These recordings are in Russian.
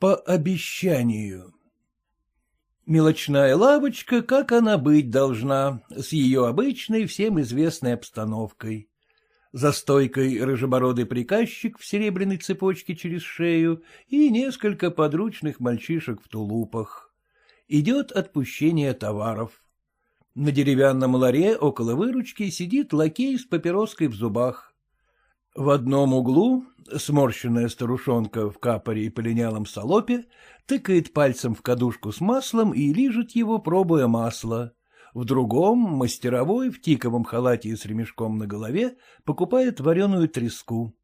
По обещанию. Мелочная лавочка, как она быть должна, с ее обычной, всем известной обстановкой. За стойкой рыжебородый приказчик в серебряной цепочке через шею и несколько подручных мальчишек в тулупах. Идет отпущение товаров. На деревянном ларе около выручки сидит лакей с папироской в зубах. В одном углу сморщенная старушонка в капоре и полинялом салопе тыкает пальцем в кадушку с маслом и лижет его, пробуя масло. В другом мастеровой в тиковом халате и с ремешком на голове покупает вареную треску.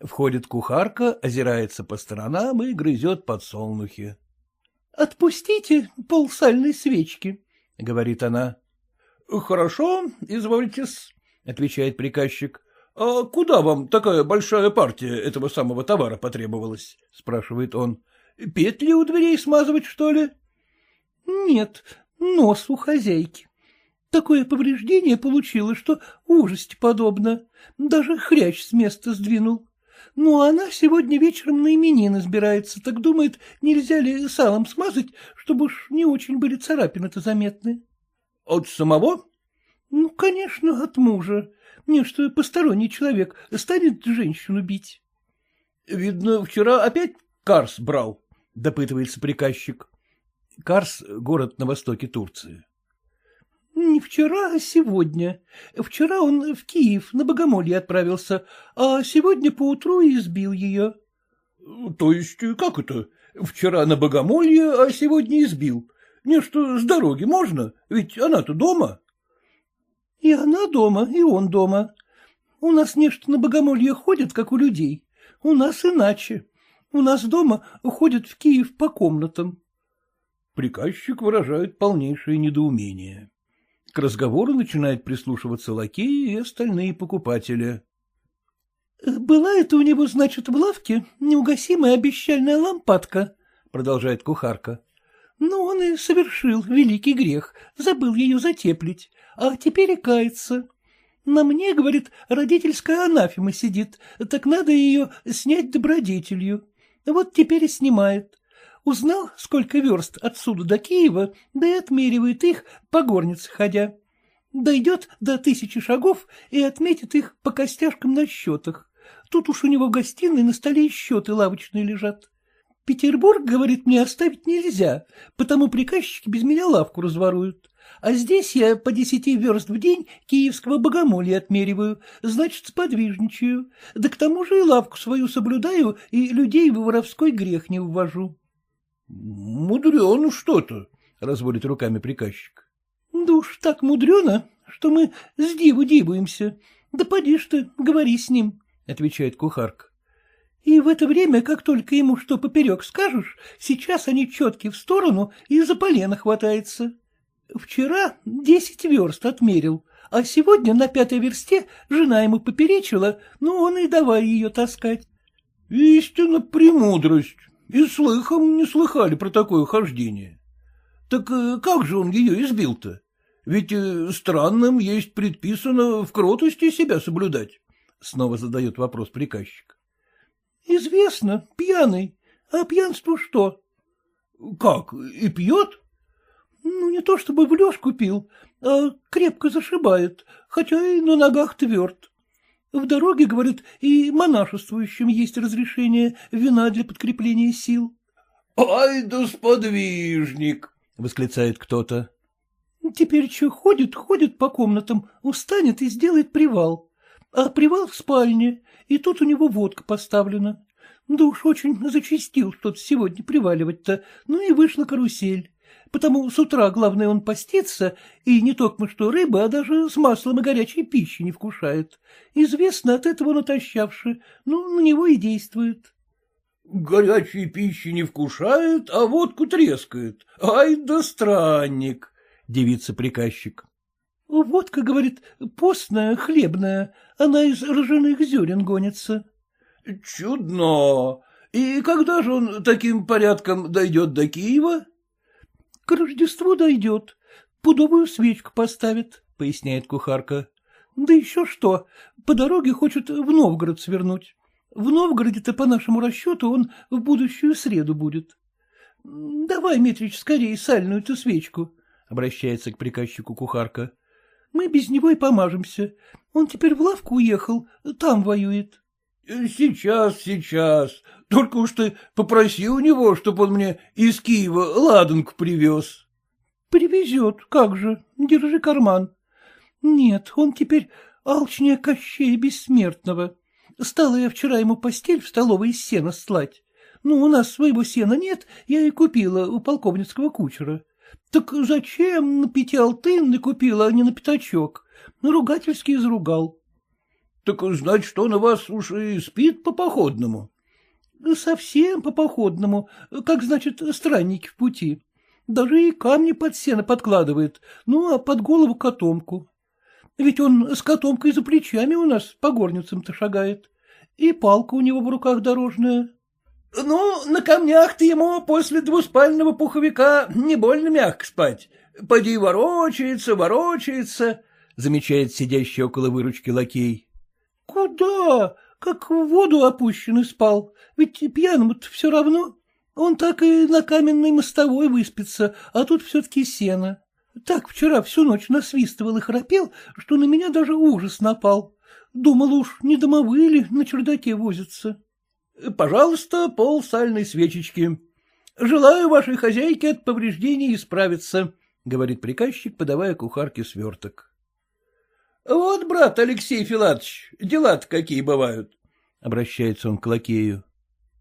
Входит кухарка, озирается по сторонам и грызет подсолнухи. — Отпустите полсальной свечки, — говорит она. — Хорошо, извольте-с, — отвечает приказчик. — А куда вам такая большая партия этого самого товара потребовалась? — спрашивает он. — Петли у дверей смазывать, что ли? — Нет, нос у хозяйки. Такое повреждение получилось, что ужасти подобно. Даже хрящ с места сдвинул. Ну, она сегодня вечером на именины избирается, так думает, нельзя ли салом смазать, чтобы уж не очень были царапины-то заметны. — От самого? — Ну, конечно, от мужа. Мне что посторонний человек станет женщину бить. — Видно, вчера опять Карс брал, — допытывается приказчик. Карс — город на востоке Турции. — Не вчера, а сегодня. Вчера он в Киев на богомолье отправился, а сегодня поутру избил ее. — То есть как это? Вчера на богомолье, а сегодня избил? Не что с дороги можно? Ведь она-то дома. — И она дома, и он дома. У нас нечто на богомолье ходит, как у людей. У нас иначе. У нас дома ходят в Киев по комнатам. Приказчик выражает полнейшее недоумение. К разговору начинает прислушиваться лакеи и остальные покупатели. — Была это у него, значит, в лавке неугасимая обещальная лампадка, — продолжает кухарка. — Ну, он и совершил великий грех, забыл ее затеплить, а теперь и кается. На мне, говорит, родительская анафема сидит, так надо ее снять добродетелью. Вот теперь и снимает. Узнал, сколько верст отсюда до Киева, да и отмеривает их, по горнице ходя. Дойдет до тысячи шагов и отметит их по костяшкам на счетах. Тут уж у него в гостиной на столе счеты лавочные лежат. Петербург, говорит, мне оставить нельзя, потому приказчики без меня лавку разворуют. А здесь я по десяти верст в день киевского богомолья отмериваю, значит, сподвижничаю. Да к тому же и лавку свою соблюдаю, и людей в воровской грех не ввожу. — Мудрено что-то, — разводит руками приказчик. — Да уж так мудрено, что мы с диву дивуемся. Да поди ж ты, говори с ним, — отвечает кухарка. И в это время, как только ему что поперек скажешь, сейчас они четки в сторону и за полено хватается. Вчера десять верст отмерил, а сегодня на пятой версте жена ему поперечила, но он и давай ее таскать. — Истинно премудрость, и слыхом не слыхали про такое хождение. Так э, как же он ее избил-то? Ведь э, странным есть предписано в кротости себя соблюдать. Снова задает вопрос приказчик. — Известно, пьяный. А пьянство что? — Как, и пьет? — Ну, не то чтобы в лёжку пил, а крепко зашибает, хотя и на ногах тверд. В дороге, говорит, и монашествующим есть разрешение вина для подкрепления сил. — Ай да сподвижник! — восклицает кто-то. — Теперь что, ходит, ходит по комнатам, устанет и сделает привал. А привал в спальне, и тут у него водка поставлена. Да уж очень зачистил что-то сегодня приваливать-то, ну и вышла карусель. Потому с утра, главное, он постится, и не только что рыбы, а даже с маслом и горячей пищи не вкушает. Известно от этого натощавши, ну, на него и действует. — Горячей пищи не вкушает, а водку трескает. Ай да странник! — девица приказчик. — Водка, говорит, постная, хлебная, она из ржаных зерен гонится. — Чудно! И когда же он таким порядком дойдет до Киева? — К Рождеству дойдет. Пудовую свечку поставит, — поясняет кухарка. — Да еще что, по дороге хочет в Новгород свернуть. В Новгороде-то, по нашему расчету, он в будущую среду будет. — Давай, Митрич, скорее сальную-то свечку, — обращается к приказчику кухарка. — Мы без него и помажемся. Он теперь в лавку уехал, там воюет. — Сейчас, сейчас. Только уж ты попроси у него, чтобы он мне из Киева ладанку привез. — Привезет, как же, держи карман. Нет, он теперь алчнее Кощея Бессмертного. Стала я вчера ему постель в столовой из сена слать. Ну, у нас своего сена нет, я и купила у полковницкого кучера. Так зачем на пятиалтынный купила, а не на пятачок? Ругательски изругал. — Так значит, он у вас уж и спит по-походному? — Совсем по-походному, как, значит, странники в пути. Даже и камни под сено подкладывает, ну, а под голову котомку. Ведь он с котомкой за плечами у нас по горницам-то шагает. И палка у него в руках дорожная. — Ну, на камнях-то ему после двуспального пуховика не больно мягко спать. Поди ворочается, ворочается, — замечает сидящий около выручки лакей. — Куда? Как в воду опущенный спал. Ведь пьяному-то все равно. Он так и на каменной мостовой выспится, а тут все-таки сено. Так вчера всю ночь насвистывал и храпел, что на меня даже ужас напал. Думал уж, не домовые ли на чердаке возятся. — Пожалуйста, пол сальной свечечки. Желаю вашей хозяйке от повреждений исправиться, — говорит приказчик, подавая кухарке сверток. — Вот, брат Алексей Филатович, дела-то какие бывают, — обращается он к лакею.